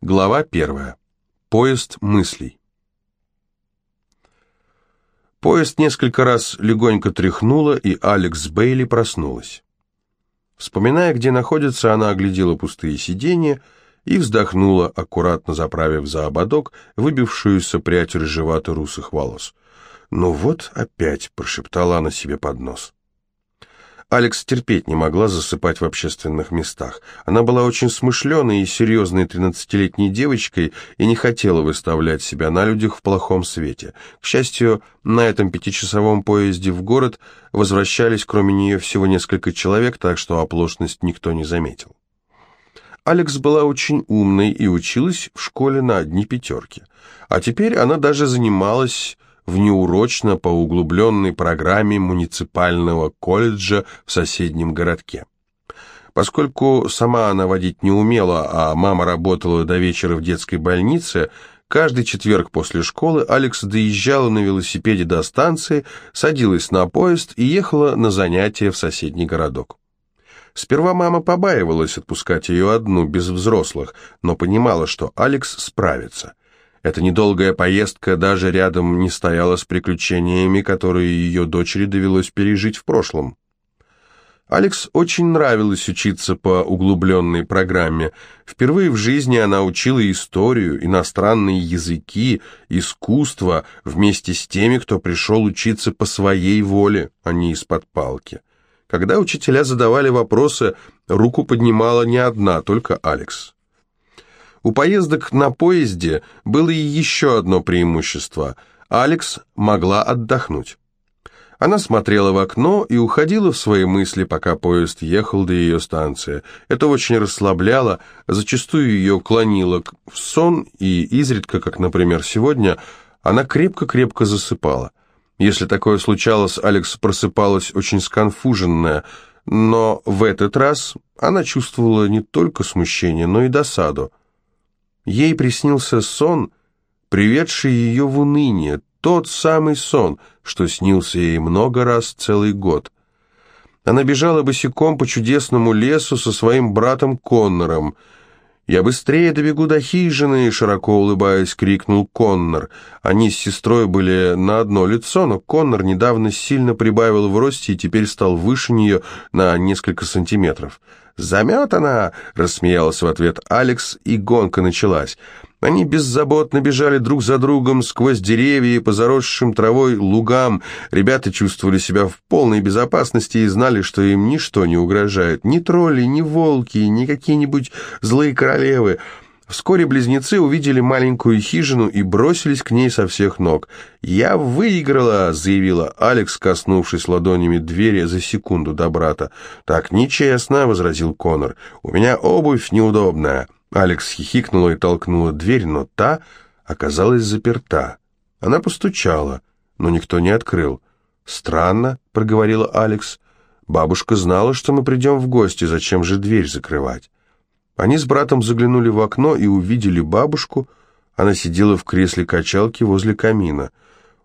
Глава первая. Поезд мыслей. Поезд несколько раз легонько тряхнуло, и Алекс Бейли проснулась. Вспоминая, где находится, она оглядела пустые сиденья и вздохнула, аккуратно заправив за ободок выбившуюся прядь рыжевато-русых волос. «Ну вот опять», — прошептала она себе под нос. Алекс терпеть не могла засыпать в общественных местах. Она была очень смышленой и серьезной тринадцатилетней девочкой и не хотела выставлять себя на людях в плохом свете. К счастью, на этом пятичасовом поезде в город возвращались кроме нее всего несколько человек, так что оплошность никто не заметил. Алекс была очень умной и училась в школе на одни пятерки. А теперь она даже занималась внеурочно по углубленной программе муниципального колледжа в соседнем городке. Поскольку сама она водить не умела, а мама работала до вечера в детской больнице, каждый четверг после школы Алекс доезжала на велосипеде до станции, садилась на поезд и ехала на занятия в соседний городок. Сперва мама побаивалась отпускать ее одну, без взрослых, но понимала, что Алекс справится. Эта недолгая поездка даже рядом не стояла с приключениями, которые ее дочери довелось пережить в прошлом. Алекс очень нравилось учиться по углубленной программе. Впервые в жизни она учила историю, иностранные языки, искусство вместе с теми, кто пришел учиться по своей воле, а не из-под палки. Когда учителя задавали вопросы, руку поднимала не одна, только Алекс. У поездок на поезде было и еще одно преимущество. Алекс могла отдохнуть. Она смотрела в окно и уходила в свои мысли, пока поезд ехал до ее станции. Это очень расслабляло, зачастую ее клонило в сон, и изредка, как, например, сегодня, она крепко-крепко засыпала. Если такое случалось, Алекс просыпалась очень сконфуженная, но в этот раз она чувствовала не только смущение, но и досаду. Ей приснился сон, приведший ее в уныние, тот самый сон, что снился ей много раз целый год. Она бежала босиком по чудесному лесу со своим братом Коннором. «Я быстрее добегу до хижины!» — широко улыбаясь, крикнул Коннор. Они с сестрой были на одно лицо, но Коннор недавно сильно прибавил в росте и теперь стал выше нее на несколько сантиметров. «Заметана!» — рассмеялась в ответ Алекс, и гонка началась. Они беззаботно бежали друг за другом сквозь деревья и по заросшим травой лугам. Ребята чувствовали себя в полной безопасности и знали, что им ничто не угрожает. Ни тролли, ни волки, ни какие-нибудь злые королевы — Вскоре близнецы увидели маленькую хижину и бросились к ней со всех ног. «Я выиграла!» — заявила Алекс, коснувшись ладонями двери за секунду до брата. «Так нечестно!» — возразил Конор. «У меня обувь неудобная!» Алекс хихикнула и толкнула дверь, но та оказалась заперта. Она постучала, но никто не открыл. «Странно», — проговорила Алекс. «Бабушка знала, что мы придем в гости, зачем же дверь закрывать?» Они с братом заглянули в окно и увидели бабушку. Она сидела в кресле качалки возле камина.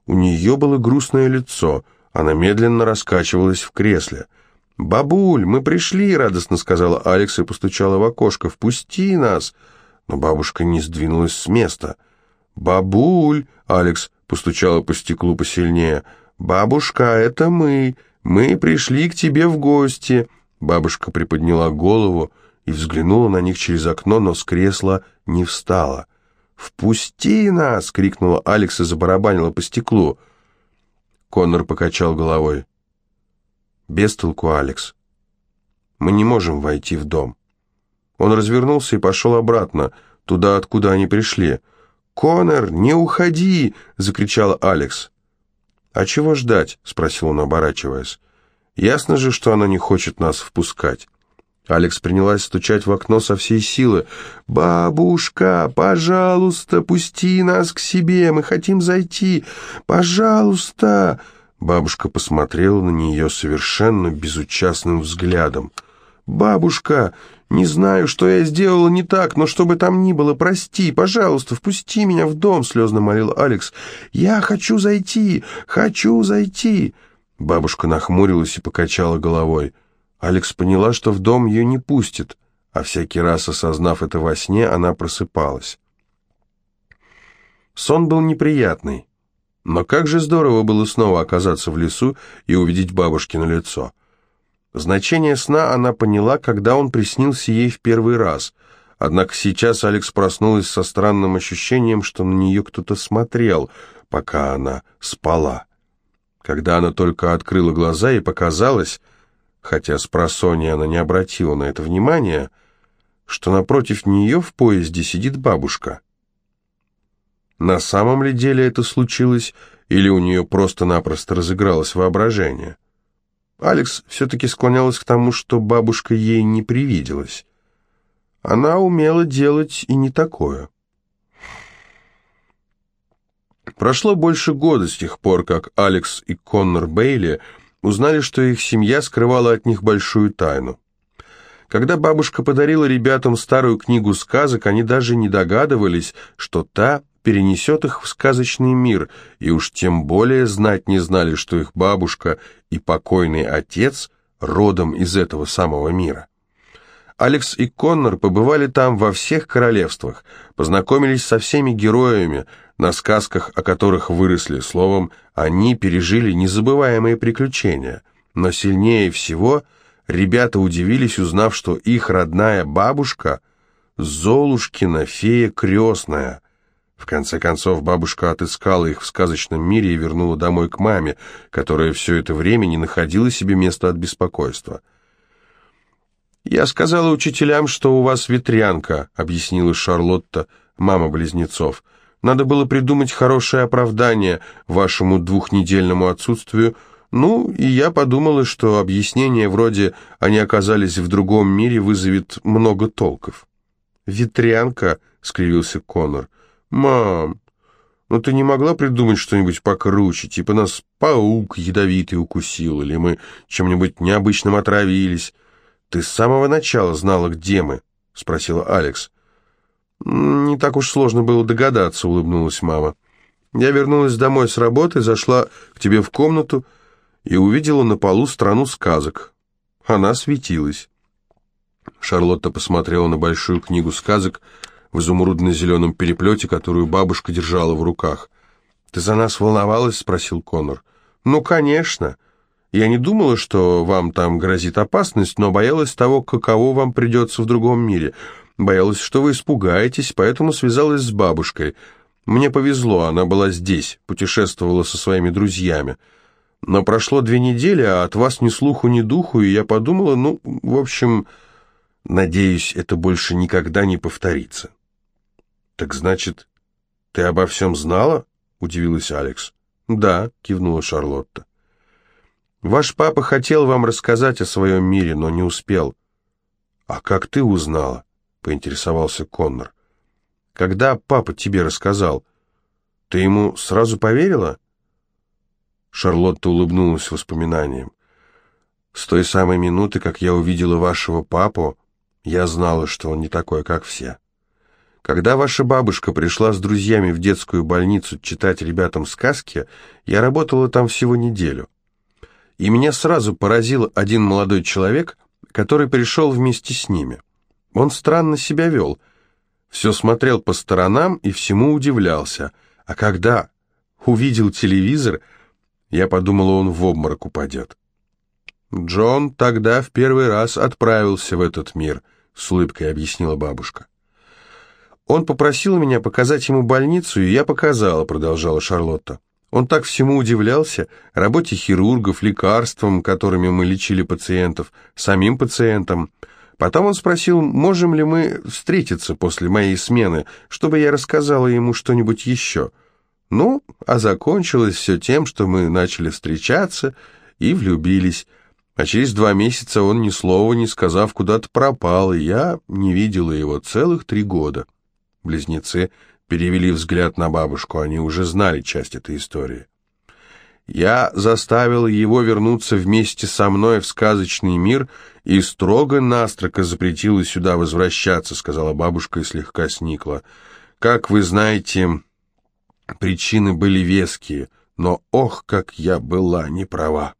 У нее было грустное лицо. Она медленно раскачивалась в кресле. «Бабуль, мы пришли!» — радостно сказала Алекс и постучала в окошко. «Впусти нас!» Но бабушка не сдвинулась с места. «Бабуль!» — Алекс постучала по стеклу посильнее. «Бабушка, это мы! Мы пришли к тебе в гости!» Бабушка приподняла голову и взглянула на них через окно, но с кресла не встала. «Впусти нас!» — крикнула Алекс и забарабанила по стеклу. Коннор покачал головой. «Без толку, Алекс. Мы не можем войти в дом». Он развернулся и пошел обратно, туда, откуда они пришли. «Коннор, не уходи!» — закричала Алекс. «А чего ждать?» — спросил он, оборачиваясь. «Ясно же, что она не хочет нас впускать». Алекс принялась стучать в окно со всей силы. «Бабушка, пожалуйста, пусти нас к себе, мы хотим зайти. Пожалуйста!» Бабушка посмотрела на нее совершенно безучастным взглядом. «Бабушка, не знаю, что я сделала не так, но что бы там ни было, прости, пожалуйста, впусти меня в дом», — слезно молил Алекс. «Я хочу зайти, хочу зайти». Бабушка нахмурилась и покачала головой. Алекс поняла, что в дом ее не пустят. а всякий раз, осознав это во сне, она просыпалась. Сон был неприятный, но как же здорово было снова оказаться в лесу и увидеть бабушкино лицо. Значение сна она поняла, когда он приснился ей в первый раз, однако сейчас Алекс проснулась со странным ощущением, что на нее кто-то смотрел, пока она спала. Когда она только открыла глаза и показалось, хотя с просонья она не обратила на это внимания, что напротив нее в поезде сидит бабушка. На самом ли деле это случилось, или у нее просто-напросто разыгралось воображение? Алекс все-таки склонялась к тому, что бабушка ей не привиделась. Она умела делать и не такое. Прошло больше года с тех пор, как Алекс и Коннор Бейли узнали, что их семья скрывала от них большую тайну. Когда бабушка подарила ребятам старую книгу сказок, они даже не догадывались, что та перенесет их в сказочный мир, и уж тем более знать не знали, что их бабушка и покойный отец родом из этого самого мира. Алекс и Коннор побывали там во всех королевствах, познакомились со всеми героями, на сказках, о которых выросли, словом, они пережили незабываемые приключения. Но сильнее всего ребята удивились, узнав, что их родная бабушка – Золушкина фея крестная. В конце концов, бабушка отыскала их в сказочном мире и вернула домой к маме, которая все это время не находила себе места от беспокойства. «Я сказала учителям, что у вас ветрянка», — объяснила Шарлотта, мама близнецов. Надо было придумать хорошее оправдание вашему двухнедельному отсутствию. Ну, и я подумала, что объяснение вроде «они оказались в другом мире» вызовет много толков. «Ветрянка», — скривился Конор. «Мам, ну ты не могла придумать что-нибудь покруче, типа нас паук ядовитый укусил, или мы чем-нибудь необычным отравились? Ты с самого начала знала, где мы?» — спросила Алекс. «Не так уж сложно было догадаться», — улыбнулась мама. «Я вернулась домой с работы, зашла к тебе в комнату и увидела на полу страну сказок. Она светилась». Шарлотта посмотрела на большую книгу сказок в изумрудно-зеленом переплете, которую бабушка держала в руках. «Ты за нас волновалась?» — спросил Конор. «Ну, конечно. Я не думала, что вам там грозит опасность, но боялась того, каково вам придется в другом мире». Боялась, что вы испугаетесь, поэтому связалась с бабушкой. Мне повезло, она была здесь, путешествовала со своими друзьями. Но прошло две недели, а от вас ни слуху, ни духу, и я подумала, ну, в общем, надеюсь, это больше никогда не повторится. Так значит, ты обо всем знала? Удивилась Алекс. Да, кивнула Шарлотта. Ваш папа хотел вам рассказать о своем мире, но не успел. А как ты узнала? Поинтересовался Коннор. «Когда папа тебе рассказал, ты ему сразу поверила?» Шарлотта улыбнулась воспоминанием. «С той самой минуты, как я увидела вашего папу, я знала, что он не такой, как все. Когда ваша бабушка пришла с друзьями в детскую больницу читать ребятам сказки, я работала там всего неделю. И меня сразу поразил один молодой человек, который пришел вместе с ними. Он странно себя вел. Все смотрел по сторонам и всему удивлялся. А когда увидел телевизор, я подумал, он в обморок упадет. Джон тогда в первый раз отправился в этот мир, с улыбкой объяснила бабушка. Он попросил меня показать ему больницу, и я показала, продолжала Шарлотта. Он так всему удивлялся, работе хирургов, лекарствам, которыми мы лечили пациентов, самим пациентам. Потом он спросил, можем ли мы встретиться после моей смены, чтобы я рассказала ему что-нибудь еще. Ну, а закончилось все тем, что мы начали встречаться и влюбились. А через два месяца он ни слова не сказав куда-то пропал, и я не видела его целых три года. Близнецы перевели взгляд на бабушку, они уже знали часть этой истории. Я заставила его вернуться вместе со мной в сказочный мир и строго-настрого запретила сюда возвращаться, сказала бабушка и слегка сникла. Как вы знаете, причины были веские, но ох, как я была не права.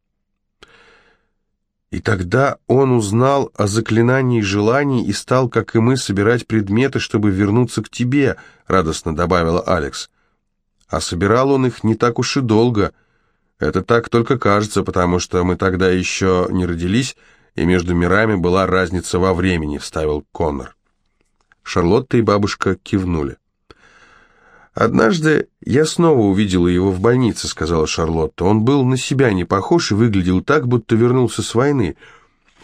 И тогда он узнал о заклинании желаний и стал, как и мы, собирать предметы, чтобы вернуться к тебе, радостно добавила Алекс. А собирал он их не так уж и долго. Это так только кажется, потому что мы тогда еще не родились, и между мирами была разница во времени, вставил Коннор. Шарлотта и бабушка кивнули. «Однажды я снова увидела его в больнице», — сказала Шарлотта. «Он был на себя не похож и выглядел так, будто вернулся с войны.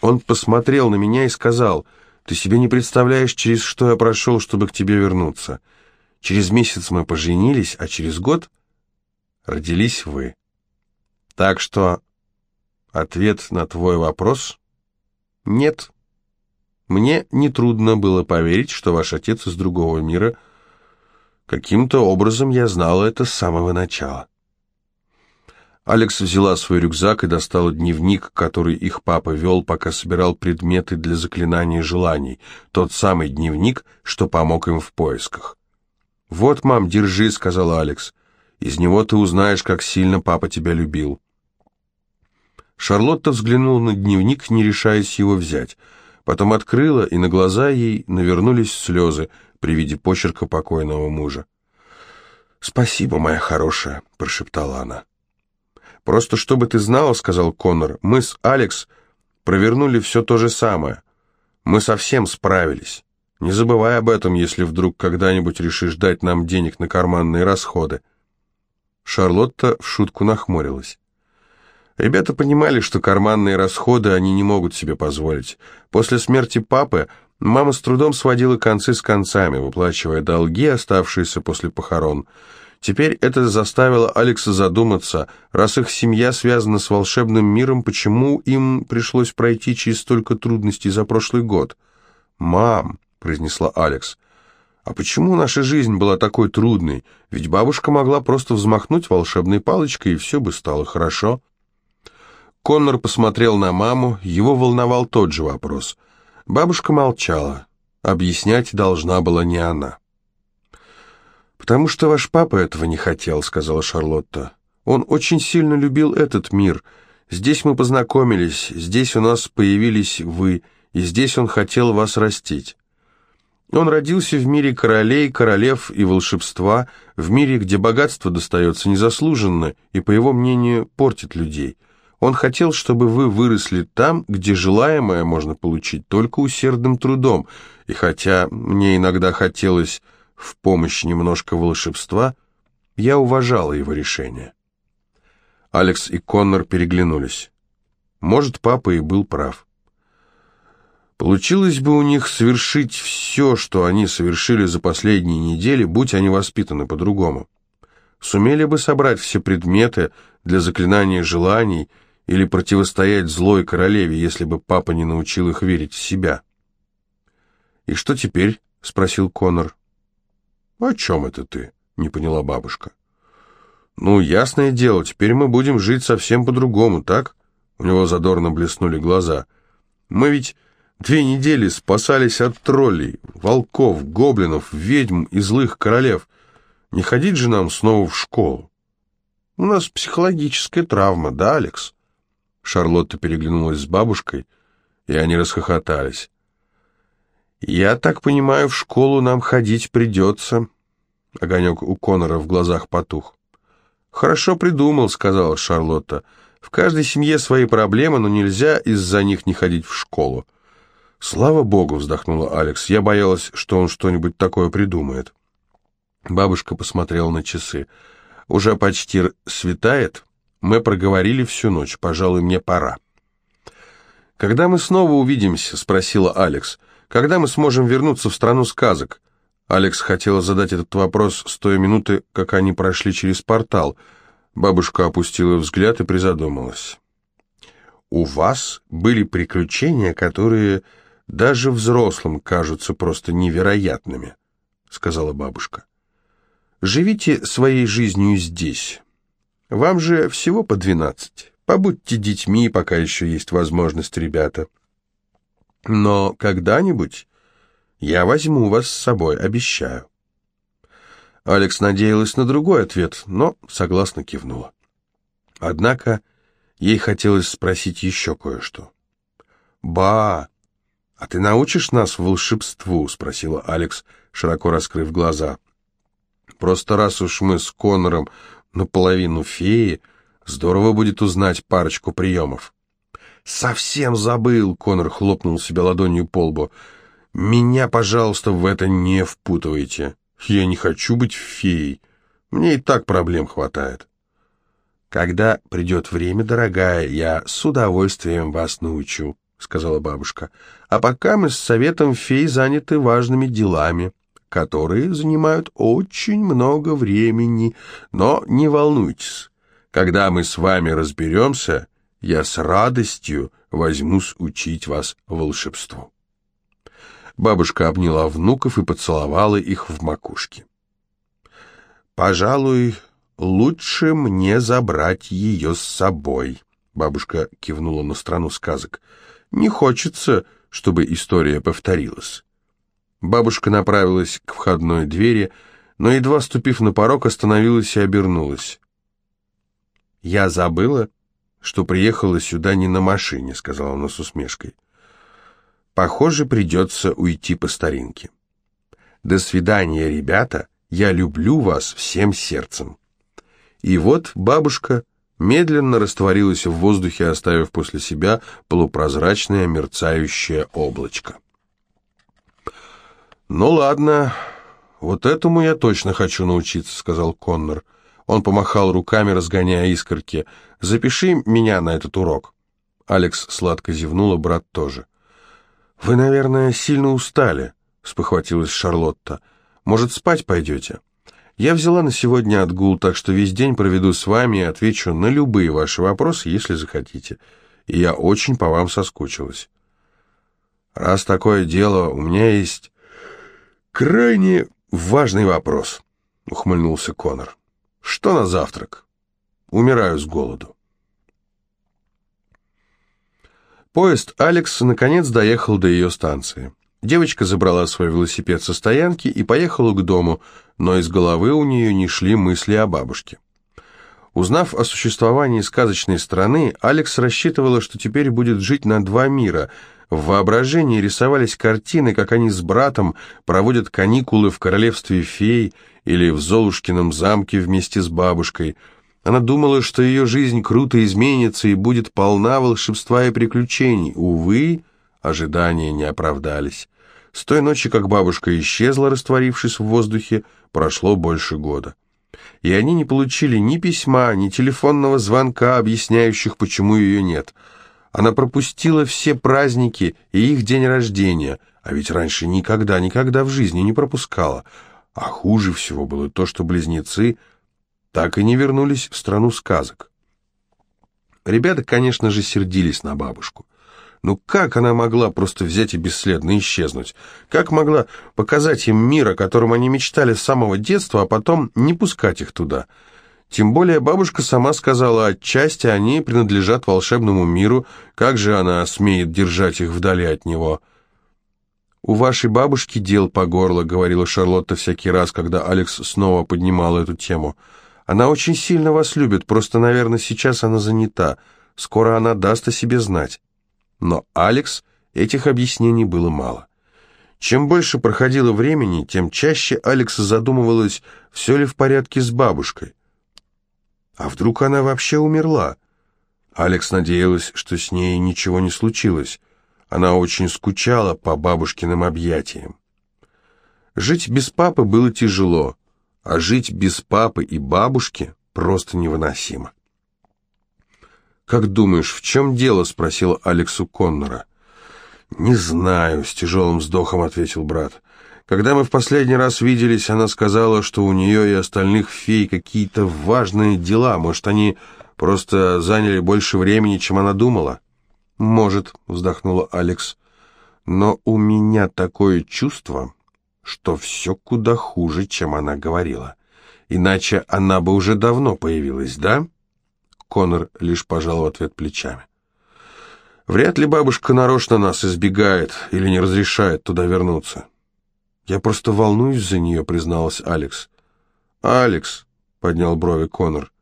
Он посмотрел на меня и сказал, «Ты себе не представляешь, через что я прошел, чтобы к тебе вернуться. Через месяц мы поженились, а через год родились вы. Так что ответ на твой вопрос — нет. Мне нетрудно было поверить, что ваш отец из другого мира — Каким-то образом я знала это с самого начала. Алекс взяла свой рюкзак и достала дневник, который их папа вел, пока собирал предметы для заклинания желаний, тот самый дневник, что помог им в поисках. «Вот, мам, держи», — сказала Алекс. «Из него ты узнаешь, как сильно папа тебя любил». Шарлотта взглянула на дневник, не решаясь его взять. Потом открыла, и на глаза ей навернулись слезы, при виде почерка покойного мужа. «Спасибо, моя хорошая», — прошептала она. «Просто чтобы ты знала», — сказал Коннор, — «мы с Алекс провернули все то же самое. Мы совсем справились. Не забывай об этом, если вдруг когда-нибудь решишь дать нам денег на карманные расходы». Шарлотта в шутку нахмурилась. Ребята понимали, что карманные расходы они не могут себе позволить. После смерти папы Мама с трудом сводила концы с концами, выплачивая долги, оставшиеся после похорон. Теперь это заставило Алекса задуматься, раз их семья связана с волшебным миром, почему им пришлось пройти через столько трудностей за прошлый год? «Мам», — произнесла Алекс, — «а почему наша жизнь была такой трудной? Ведь бабушка могла просто взмахнуть волшебной палочкой, и все бы стало хорошо». Коннор посмотрел на маму, его волновал тот же вопрос — Бабушка молчала. Объяснять должна была не она. «Потому что ваш папа этого не хотел», — сказала Шарлотта. «Он очень сильно любил этот мир. Здесь мы познакомились, здесь у нас появились вы, и здесь он хотел вас растить. Он родился в мире королей, королев и волшебства, в мире, где богатство достается незаслуженно и, по его мнению, портит людей». Он хотел, чтобы вы выросли там, где желаемое можно получить только усердным трудом, и хотя мне иногда хотелось в помощь немножко волшебства, я уважала его решение. Алекс и Коннор переглянулись. Может, папа и был прав. Получилось бы у них совершить все, что они совершили за последние недели, будь они воспитаны по-другому. Сумели бы собрать все предметы для заклинания желаний – или противостоять злой королеве, если бы папа не научил их верить в себя. «И что теперь?» — спросил Конор. «О чем это ты?» — не поняла бабушка. «Ну, ясное дело, теперь мы будем жить совсем по-другому, так?» У него задорно блеснули глаза. «Мы ведь две недели спасались от троллей, волков, гоблинов, ведьм и злых королев. Не ходить же нам снова в школу?» «У нас психологическая травма, да, Алекс?» Шарлотта переглянулась с бабушкой, и они расхохотались. «Я так понимаю, в школу нам ходить придется». Огонек у Конора в глазах потух. «Хорошо придумал», — сказала Шарлотта. «В каждой семье свои проблемы, но нельзя из-за них не ходить в школу». «Слава богу», — вздохнула Алекс. «Я боялась, что он что-нибудь такое придумает». Бабушка посмотрела на часы. «Уже почти светает?» Мы проговорили всю ночь, пожалуй, мне пора. «Когда мы снова увидимся?» — спросила Алекс. «Когда мы сможем вернуться в страну сказок?» Алекс хотела задать этот вопрос с той минуты, как они прошли через портал. Бабушка опустила взгляд и призадумалась. «У вас были приключения, которые даже взрослым кажутся просто невероятными», — сказала бабушка. «Живите своей жизнью здесь». Вам же всего по двенадцать. Побудьте детьми, пока еще есть возможность, ребята. Но когда-нибудь я возьму вас с собой, обещаю. Алекс надеялась на другой ответ, но согласно кивнула. Однако ей хотелось спросить еще кое-что. «Ба! А ты научишь нас волшебству?» — спросила Алекс, широко раскрыв глаза. «Просто раз уж мы с Конором наполовину феи, здорово будет узнать парочку приемов». «Совсем забыл!» — Конор хлопнул себя ладонью по лбу. «Меня, пожалуйста, в это не впутывайте. Я не хочу быть феей. Мне и так проблем хватает». «Когда придет время, дорогая, я с удовольствием вас научу», — сказала бабушка. «А пока мы с советом фей заняты важными делами, которые занимают очень много времени. Но не волнуйтесь, когда мы с вами разберемся, я с радостью возьмусь учить вас волшебству». Бабушка обняла внуков и поцеловала их в макушке. «Пожалуй, лучше мне забрать ее с собой», — бабушка кивнула на страну сказок. «Не хочется, чтобы история повторилась». Бабушка направилась к входной двери, но, едва ступив на порог, остановилась и обернулась. «Я забыла, что приехала сюда не на машине», — сказала она с усмешкой. «Похоже, придется уйти по старинке. До свидания, ребята, я люблю вас всем сердцем». И вот бабушка медленно растворилась в воздухе, оставив после себя полупрозрачное мерцающее облачко. «Ну ладно, вот этому я точно хочу научиться», — сказал Коннор. Он помахал руками, разгоняя искорки. «Запиши меня на этот урок». Алекс сладко зевнула, брат тоже. «Вы, наверное, сильно устали», — спохватилась Шарлотта. «Может, спать пойдете?» «Я взяла на сегодня отгул, так что весь день проведу с вами и отвечу на любые ваши вопросы, если захотите. И я очень по вам соскучилась». «Раз такое дело, у меня есть крайне важный вопрос», — ухмыльнулся Конор. «Что на завтрак?» «Умираю с голоду». Поезд Алекс наконец доехал до ее станции. Девочка забрала свой велосипед со стоянки и поехала к дому, но из головы у нее не шли мысли о бабушке. Узнав о существовании сказочной страны, Алекс рассчитывала, что теперь будет жить на два мира. В воображении рисовались картины, как они с братом проводят каникулы в королевстве фей или в Золушкином замке вместе с бабушкой – она думала, что ее жизнь круто изменится и будет полна волшебства и приключений. Увы, ожидания не оправдались. С той ночи, как бабушка исчезла, растворившись в воздухе, прошло больше года. И они не получили ни письма, ни телефонного звонка, объясняющих, почему ее нет. Она пропустила все праздники и их день рождения, а ведь раньше никогда-никогда в жизни не пропускала. А хуже всего было то, что близнецы – так и не вернулись в страну сказок. Ребята, конечно же, сердились на бабушку. Ну как она могла просто взять и бесследно исчезнуть? Как могла показать им мир, о котором они мечтали с самого детства, а потом не пускать их туда? Тем более бабушка сама сказала, отчасти они принадлежат волшебному миру, как же она смеет держать их вдали от него? «У вашей бабушки дел по горло», — говорила Шарлотта всякий раз, когда Алекс снова поднимал эту тему. Она очень сильно вас любит, просто, наверное, сейчас она занята. Скоро она даст о себе знать. Но Алекс этих объяснений было мало. Чем больше проходило времени, тем чаще Алекс задумывалась, все ли в порядке с бабушкой. А вдруг она вообще умерла? Алекс надеялась, что с ней ничего не случилось. Она очень скучала по бабушкиным объятиям. Жить без папы было тяжело а жить без папы и бабушки просто невыносимо. «Как думаешь, в чем дело?» — спросила Алексу Коннора. «Не знаю», — с тяжелым вздохом ответил брат. «Когда мы в последний раз виделись, она сказала, что у нее и остальных фей какие-то важные дела. Может, они просто заняли больше времени, чем она думала?» «Может», — вздохнула Алекс. «Но у меня такое чувство, что все куда хуже, чем она говорила. Иначе она бы уже давно появилась, да? Конор лишь пожал в ответ плечами. Вряд ли бабушка нарочно нас избегает или не разрешает туда вернуться. Я просто волнуюсь за нее, призналась Алекс. Алекс, поднял брови Конор.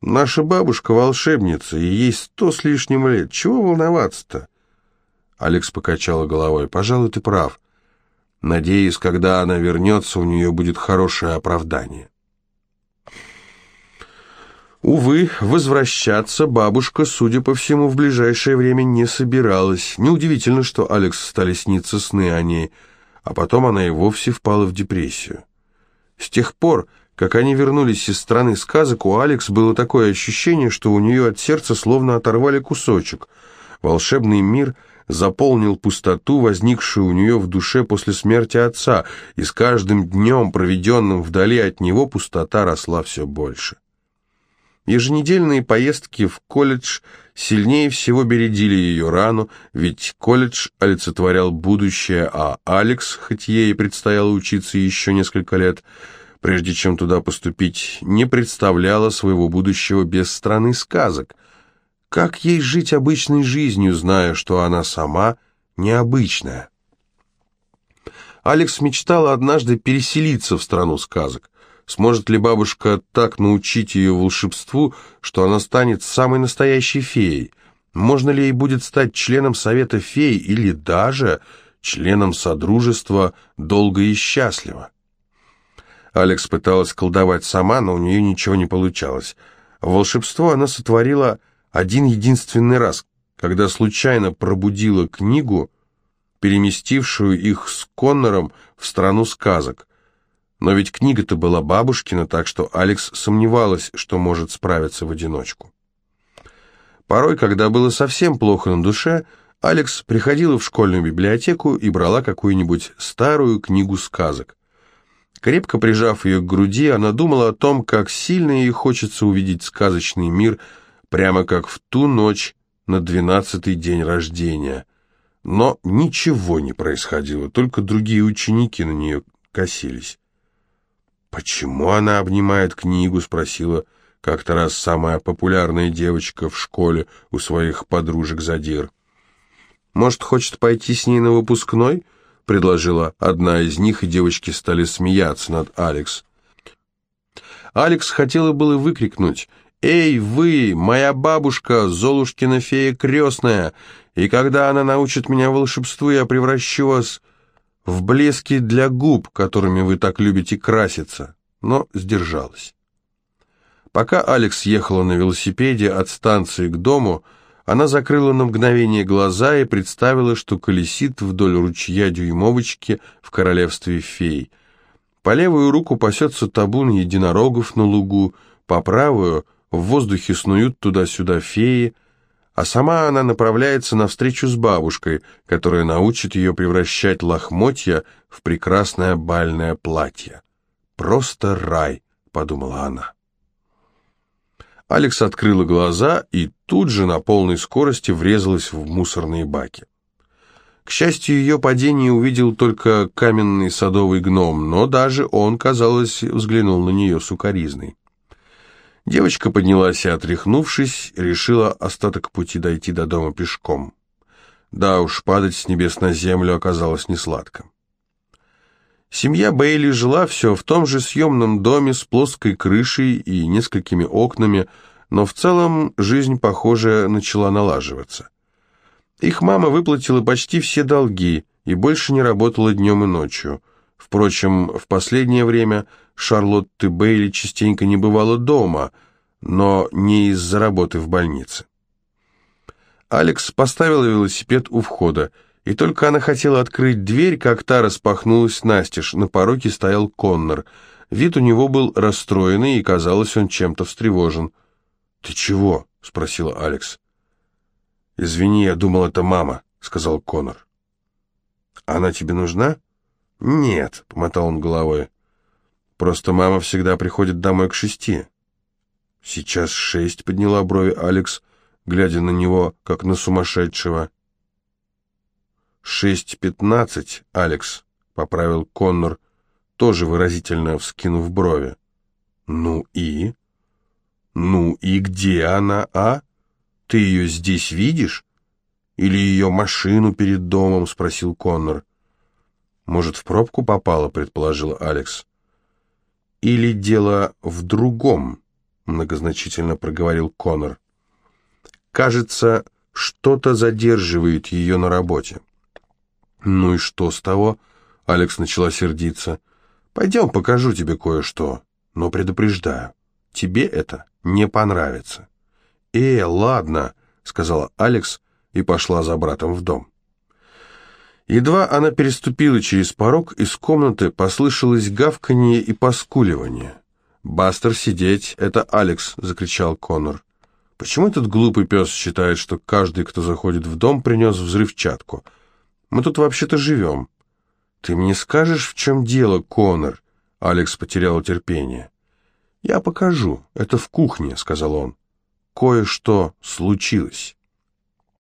Наша бабушка волшебница, и ей сто с лишним лет. Чего волноваться-то? Алекс покачала головой. «Пожалуй, ты прав. Надеюсь, когда она вернется, у нее будет хорошее оправдание». Увы, возвращаться бабушка, судя по всему, в ближайшее время не собиралась. Неудивительно, что Алекс стали сниться сны о ней, а потом она и вовсе впала в депрессию. С тех пор, как они вернулись из страны сказок, у Алекс было такое ощущение, что у нее от сердца словно оторвали кусочек. Волшебный мир заполнил пустоту, возникшую у нее в душе после смерти отца, и с каждым днем, проведенным вдали от него, пустота росла все больше. Еженедельные поездки в колледж сильнее всего бередили ее рану, ведь колледж олицетворял будущее, а Алекс, хоть ей предстояло учиться еще несколько лет, прежде чем туда поступить, не представляла своего будущего без страны сказок. Как ей жить обычной жизнью, зная, что она сама необычная? Алекс мечтала однажды переселиться в страну сказок. Сможет ли бабушка так научить ее волшебству, что она станет самой настоящей феей? Можно ли ей будет стать членом совета фей или даже членом содружества долго и счастливо? Алекс пыталась колдовать сама, но у нее ничего не получалось. Волшебство она сотворила один единственный раз, когда случайно пробудила книгу, переместившую их с Коннором в страну сказок – но ведь книга-то была бабушкина, так что Алекс сомневалась, что может справиться в одиночку. Порой, когда было совсем плохо на душе, Алекс приходила в школьную библиотеку и брала какую-нибудь старую книгу сказок. Крепко прижав ее к груди, она думала о том, как сильно ей хочется увидеть сказочный мир, прямо как в ту ночь на двенадцатый день рождения. Но ничего не происходило, только другие ученики на нее косились. «Почему она обнимает книгу?» — спросила как-то раз самая популярная девочка в школе у своих подружек-задир. «Может, хочет пойти с ней на выпускной?» — предложила одна из них, и девочки стали смеяться над Алекс. Алекс хотела было выкрикнуть «Эй, вы, моя бабушка, Золушкина фея крестная, и когда она научит меня волшебству, я превращу вас в блески для губ, которыми вы так любите краситься, но сдержалась. Пока Алекс ехала на велосипеде от станции к дому, она закрыла на мгновение глаза и представила, что колесит вдоль ручья дюймовочки в королевстве фей. По левую руку пасется табун единорогов на лугу, по правую в воздухе снуют туда-сюда феи, а сама она направляется на встречу с бабушкой, которая научит ее превращать лохмотья в прекрасное бальное платье. «Просто рай», — подумала она. Алекс открыла глаза и тут же на полной скорости врезалась в мусорные баки. К счастью, ее падение увидел только каменный садовый гном, но даже он, казалось, взглянул на нее сукоризной. Девочка поднялась и, отряхнувшись, решила остаток пути дойти до дома пешком. Да уж, падать с небес на землю оказалось несладко. Семья Бейли жила все в том же съемном доме с плоской крышей и несколькими окнами, но в целом жизнь, похоже, начала налаживаться. Их мама выплатила почти все долги и больше не работала днем и ночью. Впрочем, в последнее время Шарлотты Бейли частенько не бывала дома, но не из-за работы в больнице. Алекс поставила велосипед у входа, и только она хотела открыть дверь, как та распахнулась настежь. На пороге стоял Коннор. Вид у него был расстроенный, и, казалось, он чем-то встревожен. «Ты чего?» — спросила Алекс. «Извини, я думал, это мама», — сказал Коннор. «Она тебе нужна?» «Нет», — помотал он головой. Просто мама всегда приходит домой к шести». «Сейчас шесть», — подняла брови Алекс, глядя на него, как на сумасшедшего. «Шесть пятнадцать, Алекс», — поправил Коннор, тоже выразительно вскинув брови. «Ну и?» «Ну и где она, а? Ты ее здесь видишь? Или ее машину перед домом?» — спросил Коннор. «Может, в пробку попала?» — предположил Алекс. «Или дело в другом?» — многозначительно проговорил Конор. «Кажется, Что-то задерживает ее на работе. «Ну и что с того?» — Алекс начала сердиться. «Пойдем, покажу тебе кое-что, но предупреждаю, тебе это не понравится». «Э, ладно», — сказала Алекс и пошла за братом в дом. Едва она переступила через порог, из комнаты послышалось гавканье и поскуливание. «Бастер, сидеть! Это Алекс!» — закричал Коннор. «Почему этот глупый пес считает, что каждый, кто заходит в дом, принес взрывчатку? Мы тут вообще-то живем». «Ты мне скажешь, в чем дело, Коннор?» Алекс потерял терпение. «Я покажу. Это в кухне», — сказал он. «Кое-что случилось».